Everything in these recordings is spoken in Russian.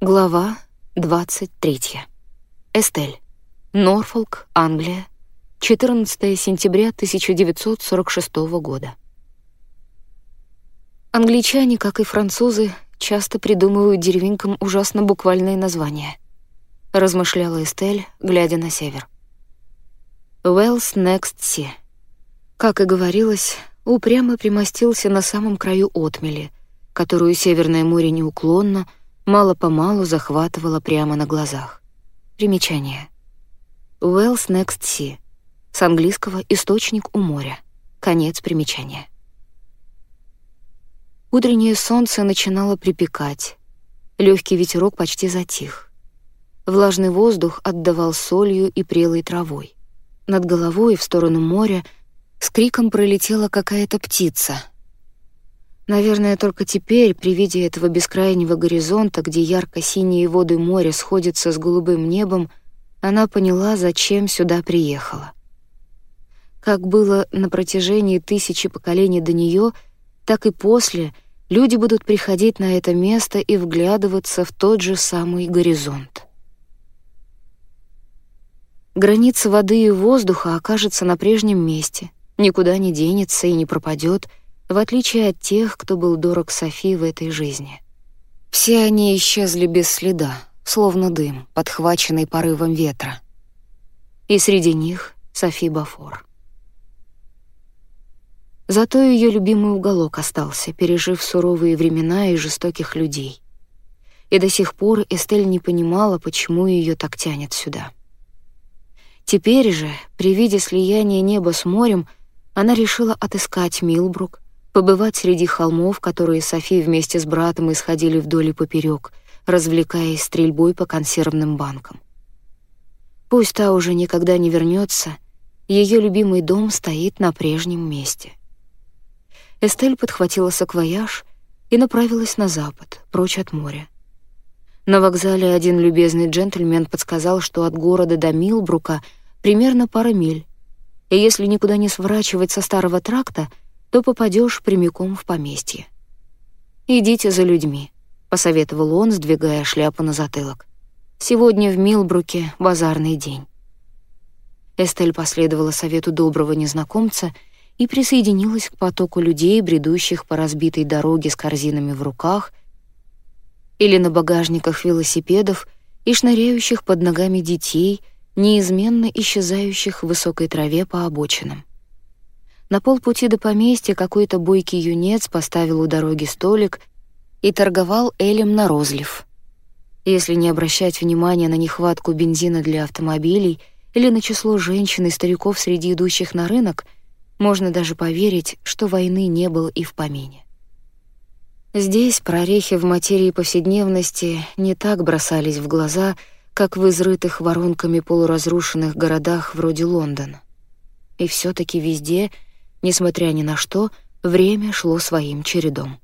Глава 23. Эстель. Норфолк, Англия. 14 сентября 1946 года. Англичане, как и французы, часто придумывают деревенькам ужасно буквальные названия. Размышляла Эстель, глядя на север. Wells Next Sea. Как и говорилось, упрямо примостился на самом краю отмели, которую Северное море неуклонно — мало-помалу захватывала прямо на глазах. Примечание. Wells Next Sea. С английского «источник у моря». Конец примечания. Утреннее солнце начинало припекать. Легкий ветерок почти затих. Влажный воздух отдавал солью и прелой травой. Над головой в сторону моря с криком пролетела какая-то птица — Наверное, только теперь, при виде этого бескрайнего горизонта, где ярко-синие воды моря сходятся с голубым небом, она поняла, зачем сюда приехала. Как было на протяжении тысячи поколений до нее, так и после люди будут приходить на это место и вглядываться в тот же самый горизонт. Граница воды и воздуха окажется на прежнем месте, никуда не денется и не пропадет — в отличие от тех, кто был дорог Софи в этой жизни. Все они исчезли без следа, словно дым, подхваченный порывом ветра. И среди них Софи Бафор. Зато ее любимый уголок остался, пережив суровые времена и жестоких людей. И до сих пор Эстель не понимала, почему ее так тянет сюда. Теперь же, при виде слияния неба с морем, она решила отыскать Милбрук, побывать среди холмов, которые Софи вместе с братом исходили вдоль и поперек, развлекаясь стрельбой по консервным банкам. Пусть та уже никогда не вернется, ее любимый дом стоит на прежнем месте. Эстель подхватила саквояж и направилась на запад, прочь от моря. На вокзале один любезный джентльмен подсказал, что от города до Милбрука примерно пара миль, и если никуда не сворачивать со старого тракта — то попадешь прямиком в поместье. «Идите за людьми», — посоветовал он, сдвигая шляпу на затылок. «Сегодня в Милбруке базарный день». Эстель последовала совету доброго незнакомца и присоединилась к потоку людей, бредущих по разбитой дороге с корзинами в руках или на багажниках велосипедов и шныряющих под ногами детей, неизменно исчезающих в высокой траве по обочинам. На полпути до поместья какой-то бойкий юнец поставил у дороги столик и торговал элем на розлив. Если не обращать внимания на нехватку бензина для автомобилей или на число женщин и стариков среди идущих на рынок, можно даже поверить, что войны не было и в помине. Здесь прорехи в материи повседневности не так бросались в глаза, как в изрытых воронками полуразрушенных городах вроде Лондона. И все таки везде — Несмотря ни на что, время шло своим чередом.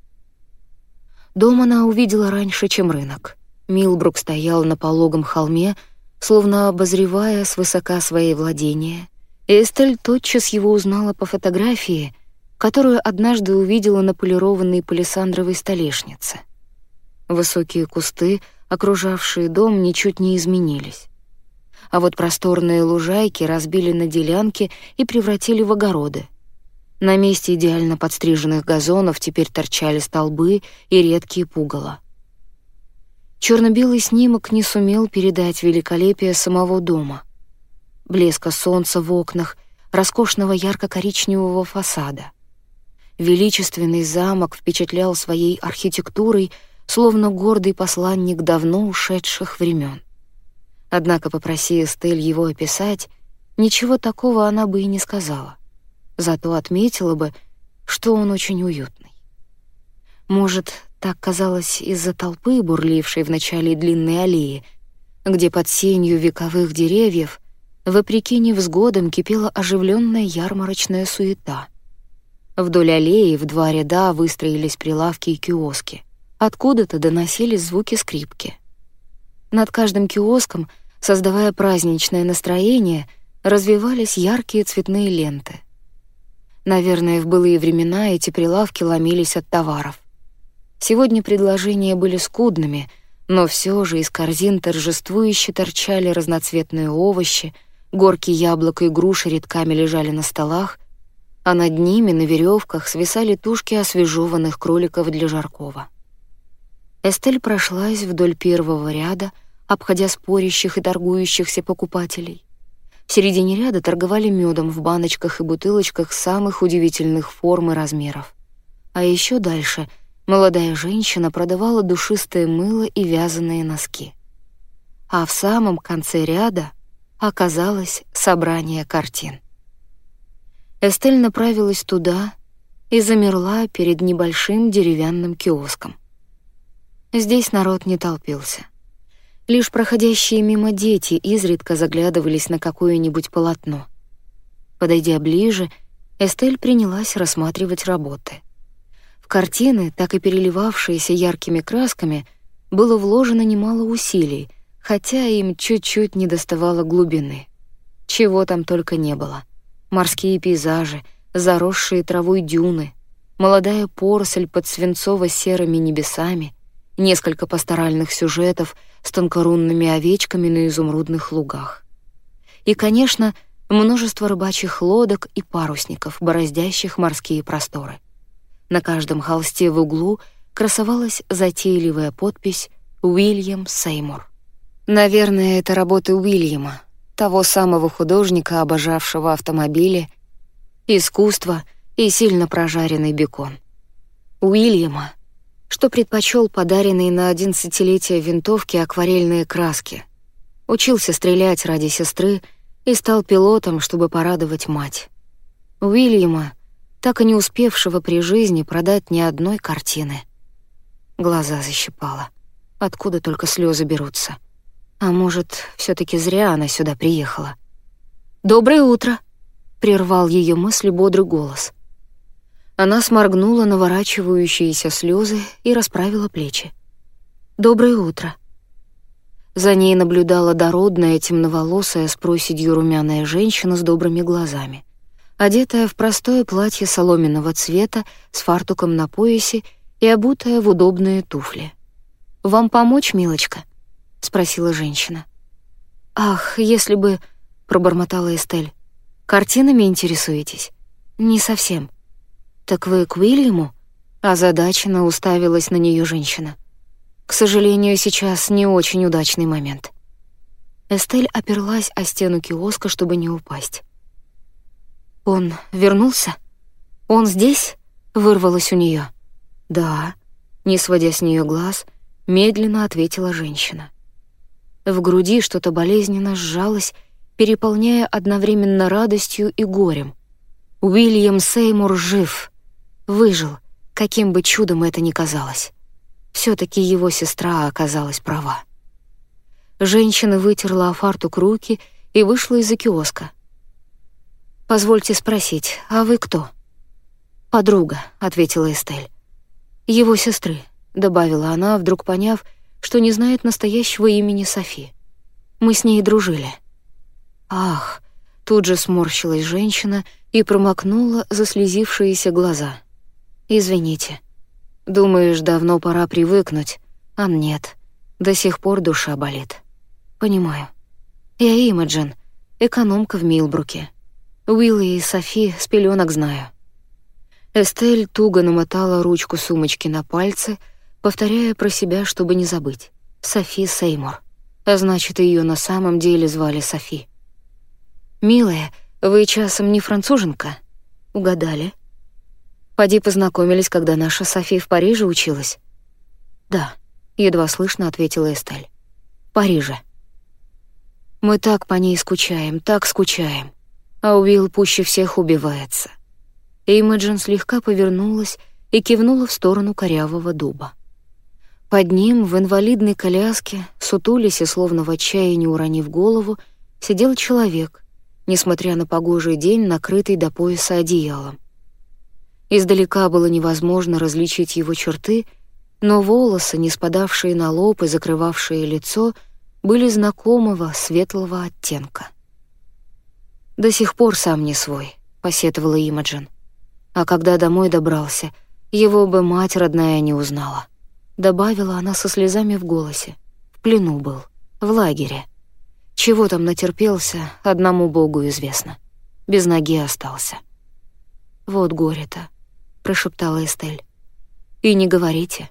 Дом она увидела раньше, чем рынок. Милбрук стоял на пологом холме, словно обозревая свысока свои владения. Эстель тотчас его узнала по фотографии, которую однажды увидела на полированной палисандровой столешнице. Высокие кусты, окружавшие дом, ничуть не изменились. А вот просторные лужайки разбили на делянки и превратили в огороды. На месте идеально подстриженных газонов теперь торчали столбы и редкие пугала. Черно-белый снимок не сумел передать великолепие самого дома. Блеска солнца в окнах, роскошного ярко-коричневого фасада. Величественный замок впечатлял своей архитектурой, словно гордый посланник давно ушедших времен. Однако, попроси Эстель его описать, ничего такого она бы и не сказала зато отметила бы, что он очень уютный. Может, так казалось из-за толпы, бурлившей в начале длинной аллеи, где под сенью вековых деревьев, вопреки невзгодам, кипела оживленная ярмарочная суета. Вдоль аллеи в два ряда выстроились прилавки и киоски. Откуда-то доносились звуки скрипки. Над каждым киоском, создавая праздничное настроение, развивались яркие цветные ленты. Наверное, в былые времена эти прилавки ломились от товаров. Сегодня предложения были скудными, Но все же из корзин торжествующе торчали разноцветные овощи, горки яблок и груши редками лежали на столах, а над ними на веревках свисали тушки освежеванных кроликов для жаркова. Эстель прошлась вдоль первого ряда, обходя спорящих и торгующихся покупателей. В середине ряда торговали медом в баночках и бутылочках самых удивительных форм и размеров. А еще дальше молодая женщина продавала душистое мыло и вязаные носки. А в самом конце ряда оказалось собрание картин. Эстель направилась туда и замерла перед небольшим деревянным киоском. Здесь народ не толпился. Лишь проходящие мимо дети изредка заглядывались на какое-нибудь полотно. Подойдя ближе, Эстель принялась рассматривать работы. В картины, так и переливавшиеся яркими красками, было вложено немало усилий, хотя им чуть-чуть не доставало глубины. Чего там только не было. Морские пейзажи, заросшие травой дюны, молодая поросль под свинцово-серыми небесами, несколько пасторальных сюжетов — с тонкорунными овечками на изумрудных лугах. И, конечно, множество рыбачьих лодок и парусников, бороздящих морские просторы. На каждом холсте в углу красовалась затейливая подпись «Уильям Сеймур». Наверное, это работы Уильяма, того самого художника, обожавшего автомобили, искусство и сильно прожаренный бекон. Уильяма, что предпочел подаренные на одиннадцатилетие винтовки акварельные краски. Учился стрелять ради сестры и стал пилотом, чтобы порадовать мать. Уильяма, так и не успевшего при жизни продать ни одной картины. Глаза защипала. Откуда только слезы берутся. А может, все таки зря она сюда приехала. «Доброе утро!» — прервал ее мысли бодрый голос — она сморгнула наворачивающиеся слезы и расправила плечи. «Доброе утро». За ней наблюдала дородная, темноволосая, с проседью румяная женщина с добрыми глазами, одетая в простое платье соломенного цвета с фартуком на поясе и обутая в удобные туфли. «Вам помочь, милочка?» — спросила женщина. «Ах, если бы...» — пробормотала Эстель. «Картинами интересуетесь?» «Не совсем. «Так вы к Уильяму?» Озадаченно уставилась на нее женщина. «К сожалению, сейчас не очень удачный момент». Эстель оперлась о стену киоска, чтобы не упасть. «Он вернулся? Он здесь?» — вырвалось у нее. «Да», — не сводя с нее глаз, медленно ответила женщина. В груди что-то болезненно сжалось, переполняя одновременно радостью и горем. Уильям Сеймур жив выжил, каким бы чудом это ни казалось. все таки его сестра оказалась права. Женщина вытерла о фартук руки и вышла из-за киоска. «Позвольте спросить, а вы кто?» «Подруга», — ответила Эстель. «Его сестры», — добавила она, вдруг поняв, что не знает настоящего имени Софи. «Мы с ней дружили». «Ах!» — тут же сморщилась женщина и промокнула заслезившиеся глаза. Извините. Думаешь, давно пора привыкнуть, а нет. До сих пор душа болит. Понимаю. Я Имаджин, экономка в Милбруке. Уилла и Софи с пеленок знаю. Эстель туго намотала ручку сумочки на пальцы, повторяя про себя, чтобы не забыть. Софи Сеймур. А значит, ее на самом деле звали Софи. «Милая, вы часом не француженка?» «Угадали?» Поди познакомились, когда наша София в Париже училась?» «Да», — едва слышно ответила Эстель. «В Париже». «Мы так по ней скучаем, так скучаем. А Уилл пуще всех убивается». Имаджин слегка повернулась и кивнула в сторону корявого дуба. Под ним, в инвалидной коляске, сутулись и словно в отчаянии уронив голову, сидел человек, несмотря на погожий день, накрытый до пояса одеялом. Издалека было невозможно различить его черты, но волосы, не спадавшие на лоб и закрывавшие лицо, были знакомого светлого оттенка. «До сих пор сам не свой», — посетовала Имаджин. А когда домой добрался, его бы мать родная не узнала. добавила она со слезами в голосе. В плену был, в лагере. Чего там натерпелся, одному Богу известно. Без ноги остался. «Вот горе-то», — прошептала Эстель. «И не говорите».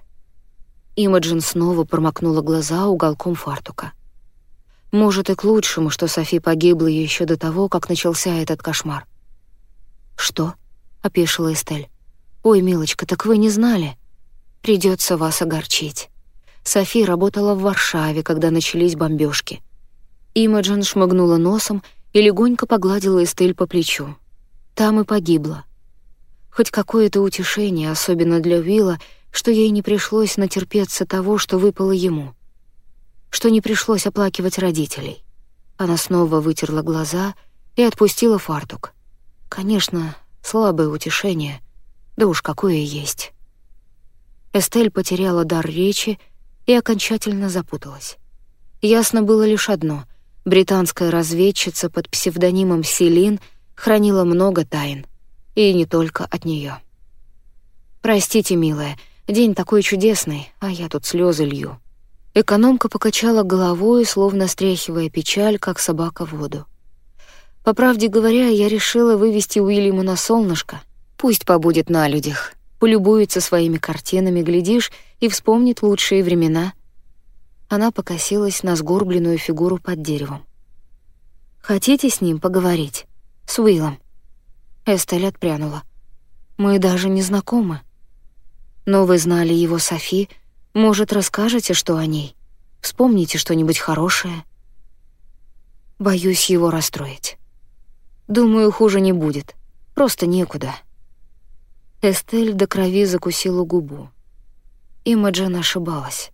Имаджин снова промокнула глаза уголком фартука. Может, и к лучшему, что Софи погибла еще до того, как начался этот кошмар. «Что?» — опешила Эстель. «Ой, милочка, так вы не знали? Придется вас огорчить. Софи работала в Варшаве, когда начались бомбежки. Имаджин шмыгнула носом и легонько погладила Эстель по плечу. Там и погибла. Хоть какое-то утешение, особенно для Уилла, что ей не пришлось натерпеться того, что выпало ему. Что не пришлось оплакивать родителей. Она снова вытерла глаза и отпустила фартук. Конечно, слабое утешение, да уж какое есть. Эстель потеряла дар речи и окончательно запуталась. Ясно было лишь одно — Британская разведчица под псевдонимом Селин хранила много тайн, и не только от нее. «Простите, милая, день такой чудесный, а я тут слезы лью». Экономка покачала головой, словно стряхивая печаль, как собака воду. По правде говоря, я решила вывести Уильяма на солнышко. Пусть побудет на людях, полюбуется своими картинами, глядишь, и вспомнит лучшие времена — она покосилась на сгорбленную фигуру под деревом. «Хотите с ним поговорить? С Уиллом?» Эстель отпрянула. «Мы даже не знакомы. Но вы знали его Софи. Может, расскажете, что о ней? Вспомните что-нибудь хорошее?» Боюсь его расстроить. Думаю, хуже не будет. Просто некуда. Эстель до крови закусила губу. Имаджин ошибалась.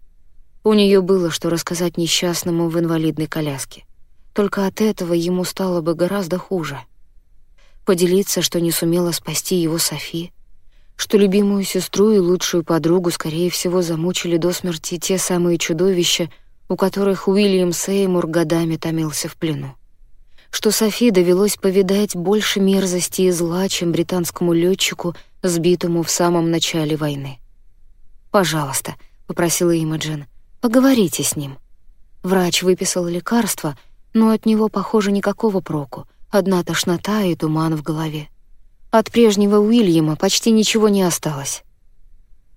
У нее было что рассказать несчастному в инвалидной коляске. Только от этого ему стало бы гораздо хуже. Поделиться, что не сумела спасти его Софи, что любимую сестру и лучшую подругу, скорее всего, замучили до смерти те самые чудовища, у которых Уильям Сеймур годами томился в плену. Что Софи довелось повидать больше мерзости и зла, чем британскому летчику, сбитому в самом начале войны. «Пожалуйста», — попросила Имаджин, — Поговорите с ним. Врач выписал лекарство, но от него, похоже, никакого проку. Одна тошнота и туман в голове. От прежнего Уильяма почти ничего не осталось.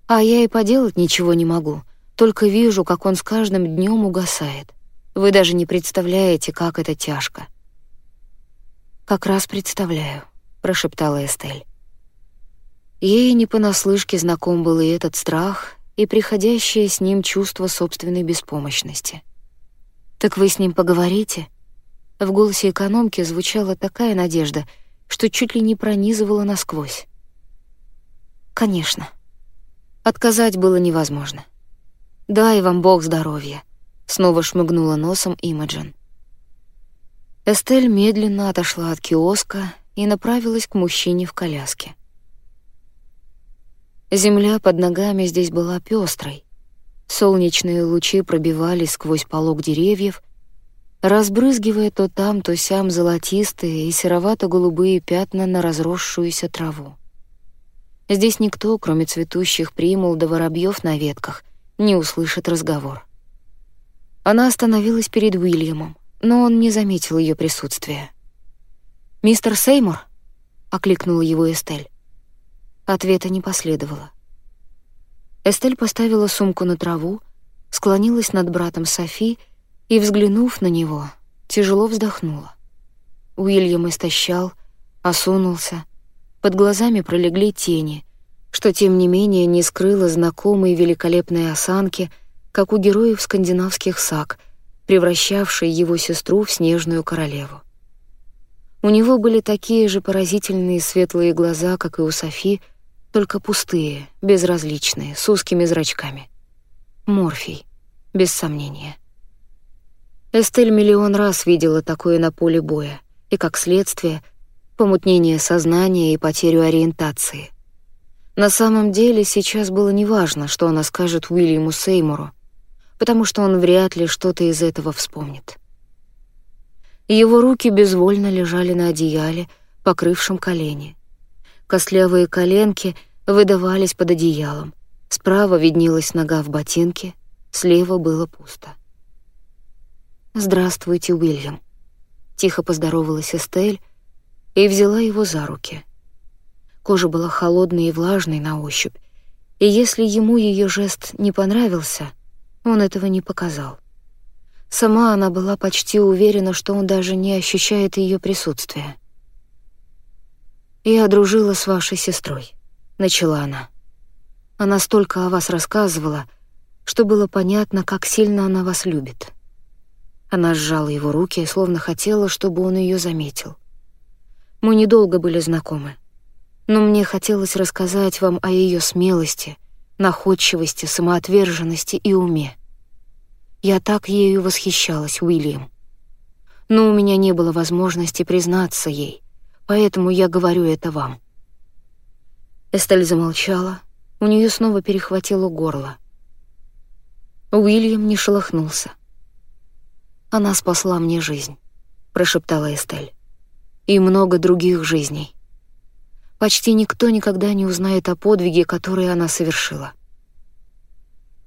А я и поделать ничего не могу, только вижу, как он с каждым днем угасает. Вы даже не представляете, как это тяжко. «Как раз представляю», — прошептала Эстель. Ей не понаслышке знаком был и этот страх, и приходящее с ним чувство собственной беспомощности. «Так вы с ним поговорите?» В голосе экономки звучала такая надежда, что чуть ли не пронизывала насквозь. «Конечно». Отказать было невозможно. «Дай вам Бог здоровья», — снова шмыгнула носом Имаджин. Эстель медленно отошла от киоска и направилась к мужчине в коляске. Земля под ногами здесь была пестрой. Солнечные лучи пробивались сквозь полог деревьев, разбрызгивая то там, то сям золотистые и серовато-голубые пятна на разросшуюся траву. Здесь никто, кроме цветущих примул да воробьев на ветках, не услышит разговор. Она остановилась перед Уильямом, но он не заметил ее присутствия. «Мистер Сеймур?» — окликнула его Эстель. Ответа не последовало. Эстель поставила сумку на траву, склонилась над братом Софи и, взглянув на него, тяжело вздохнула. Уильям истощал, осунулся, под глазами пролегли тени, что, тем не менее, не скрыло знакомой великолепной осанки, как у героев скандинавских саг, превращавшей его сестру в снежную королеву. У него были такие же поразительные светлые глаза, как и у Софи, только пустые, безразличные, с узкими зрачками. Морфий, без сомнения. Эстель миллион раз видела такое на поле боя, и, как следствие, помутнение сознания и потерю ориентации. На самом деле сейчас было неважно, что она скажет Уильяму Сеймуру, потому что он вряд ли что-то из этого вспомнит. Его руки безвольно лежали на одеяле, покрывшем колени — Костлявые коленки выдавались под одеялом. Справа виднелась нога в ботинке, слева было пусто. «Здравствуйте, Уильям», — тихо поздоровалась Эстель и взяла его за руки. Кожа была холодной и влажной на ощупь, и если ему ее жест не понравился, он этого не показал. Сама она была почти уверена, что он даже не ощущает ее присутствия. «Я дружила с вашей сестрой», — начала она. «Она столько о вас рассказывала, что было понятно, как сильно она вас любит». Она сжала его руки, словно хотела, чтобы он ее заметил. «Мы недолго были знакомы, но мне хотелось рассказать вам о ее смелости, находчивости, самоотверженности и уме. Я так ею восхищалась, Уильям. Но у меня не было возможности признаться ей, поэтому я говорю это вам». Эстель замолчала, у нее снова перехватило горло. Уильям не шелохнулся. «Она спасла мне жизнь», — прошептала Эстель. «И много других жизней. Почти никто никогда не узнает о подвиге, который она совершила».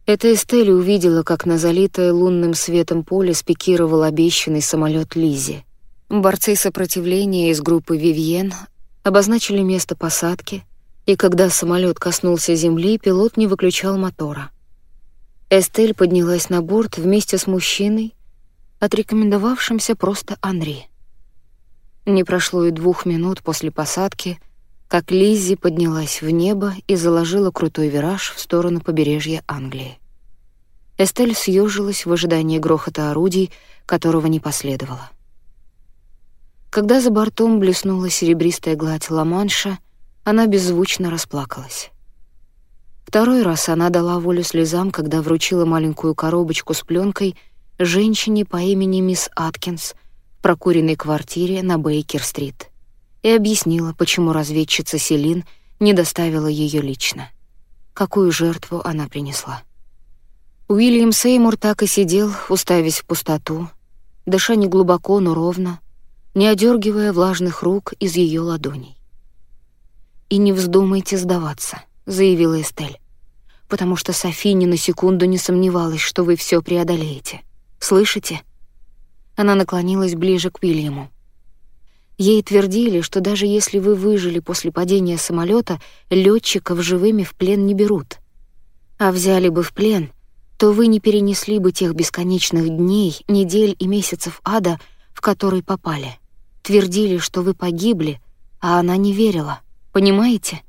Это Эстель увидела, как на залитое лунным светом поле спикировал обещанный самолет Лизи. Борцы сопротивления из группы «Вивьен» обозначили место посадки, и когда самолет коснулся земли, пилот не выключал мотора. Эстель поднялась на борт вместе с мужчиной, отрекомендовавшимся просто Анри. Не прошло и двух минут после посадки, как Лиззи поднялась в небо и заложила крутой вираж в сторону побережья Англии. Эстель съежилась в ожидании грохота орудий, которого не последовало. Когда за бортом блеснула серебристая гладь Ла-Манша, она беззвучно расплакалась. Второй раз она дала волю слезам, когда вручила маленькую коробочку с пленкой женщине по имени мисс Аткинс в прокуренной квартире на Бейкер-стрит и объяснила, почему разведчица Селин не доставила ее лично. Какую жертву она принесла. Уильям Сеймур так и сидел, уставясь в пустоту, дыша не глубоко, но ровно, не одергивая влажных рук из ее ладоней. «И не вздумайте сдаваться», — заявила Эстель, «потому что Софи ни на секунду не сомневалась, что вы все преодолеете. Слышите?» Она наклонилась ближе к Уильяму. Ей твердили, что даже если вы выжили после падения самолета, летчиков живыми в плен не берут. А взяли бы в плен, то вы не перенесли бы тех бесконечных дней, недель и месяцев ада, в который попали. Твердили, что вы погибли, а она не верила. Понимаете?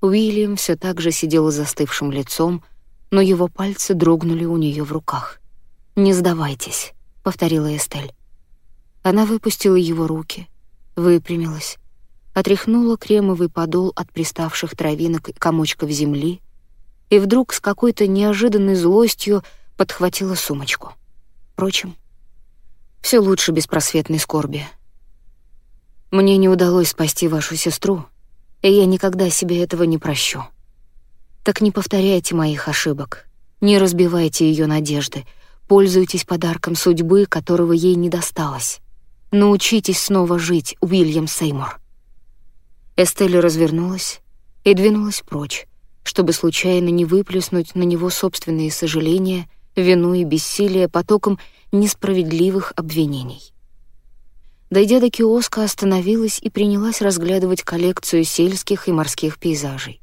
Уильям все так же сидел с застывшим лицом, но его пальцы дрогнули у нее в руках. «Не сдавайтесь», — повторила Эстель. Она выпустила его руки, выпрямилась, отряхнула кремовый подол от приставших травинок и комочков земли и вдруг с какой-то неожиданной злостью подхватила сумочку. Впрочем, все лучше беспросветной скорби. Мне не удалось спасти вашу сестру, и я никогда себе этого не прощу. Так не повторяйте моих ошибок, не разбивайте ее надежды, пользуйтесь подарком судьбы, которого ей не досталось. Научитесь снова жить, Уильям Сеймур». Эстель развернулась и двинулась прочь, чтобы случайно не выплеснуть на него собственные сожаления, вину и бессилие потоком несправедливых обвинений. Дойдя до киоска, остановилась и принялась разглядывать коллекцию сельских и морских пейзажей.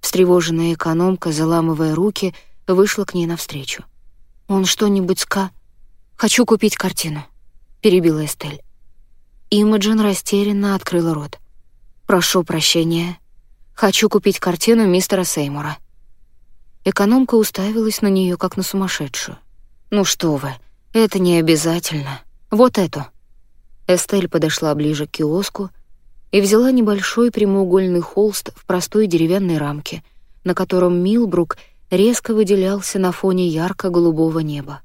Встревоженная экономка, заламывая руки, вышла к ней навстречу. «Он что-нибудь ска...» «Хочу купить картину», перебила Эстель. Имаджин растерянно открыла рот. «Прошу прощения. Хочу купить картину мистера Сеймура». Экономка уставилась на нее как на сумасшедшую. «Ну что вы, это не обязательно. Вот эту». Эстель подошла ближе к киоску и взяла небольшой прямоугольный холст в простой деревянной рамке, на котором Милбрук резко выделялся на фоне ярко-голубого неба.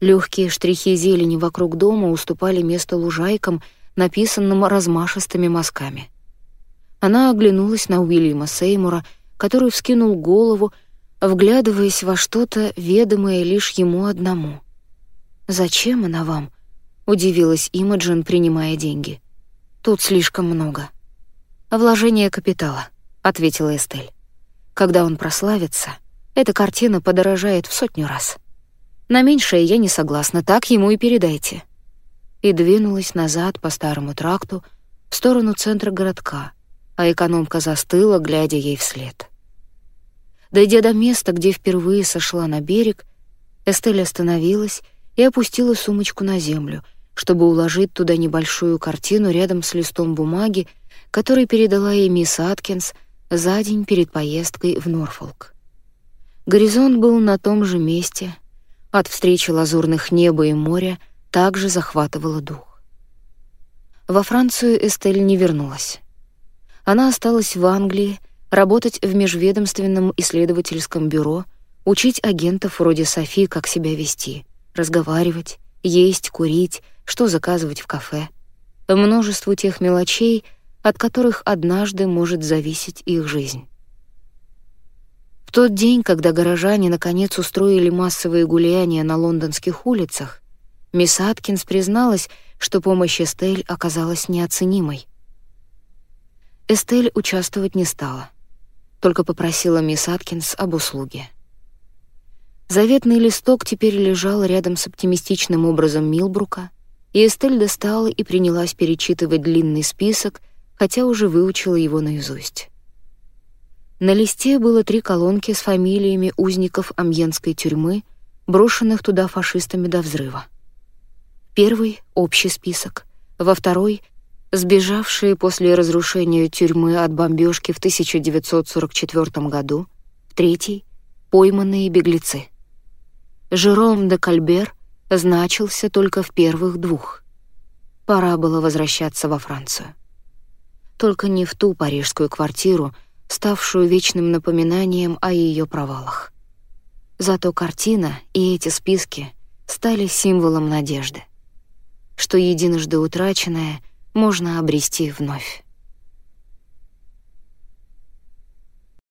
Легкие штрихи зелени вокруг дома уступали место лужайкам, написанным размашистыми мазками. Она оглянулась на Уильяма Сеймура, который вскинул голову, вглядываясь во что-то, ведомое лишь ему одному. «Зачем она вам?» — удивилась Имаджин, принимая деньги. «Тут слишком много». «Вложение капитала», — ответила Эстель. Когда он прославится, эта картина подорожает в сотню раз. На меньшее я не согласна, так ему и передайте». И двинулась назад по старому тракту в сторону центра городка, а экономка застыла, глядя ей вслед. Дойдя до места, где впервые сошла на берег, Эстель остановилась и опустила сумочку на землю, чтобы уложить туда небольшую картину рядом с листом бумаги, который передала ей мисс Аткинс за день перед поездкой в Норфолк. Горизонт был на том же месте, от встречи лазурных неба и моря также захватывало дух. Во Францию Эстель не вернулась. Она осталась в Англии, работать в межведомственном исследовательском бюро, учить агентов вроде Софи, как себя вести, разговаривать, есть, курить, что заказывать в кафе. Множеству тех мелочей, от которых однажды может зависеть их жизнь. В тот день, когда горожане наконец устроили массовые гуляния на лондонских улицах, мисс Аткинс призналась, что помощь Эстель оказалась неоценимой. Эстель участвовать не стала, только попросила мисс Аткинс об услуге. Заветный листок теперь лежал рядом с оптимистичным образом Милбрука, и Эстель достала и принялась перечитывать длинный список, хотя уже выучила его наизусть. На листе было три колонки с фамилиями узников Амьенской тюрьмы, брошенных туда фашистами до взрыва. Первый — общий список, во второй — сбежавшие после разрушения тюрьмы от бомбежки в 1944 году, в третий — пойманные беглецы. Жером де Кальбер значился только в первых двух. Пора было возвращаться во Францию. Только не в ту парижскую квартиру, ставшую вечным напоминанием о ее провалах. Зато картина и эти списки стали символом надежды, что единожды утраченное можно обрести вновь.